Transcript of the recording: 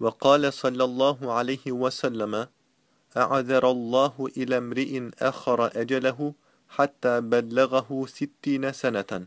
وقال صلى الله عليه وسلم أعذر الله إلى امرئ أخر أجله حتى بلغه ستين سنة.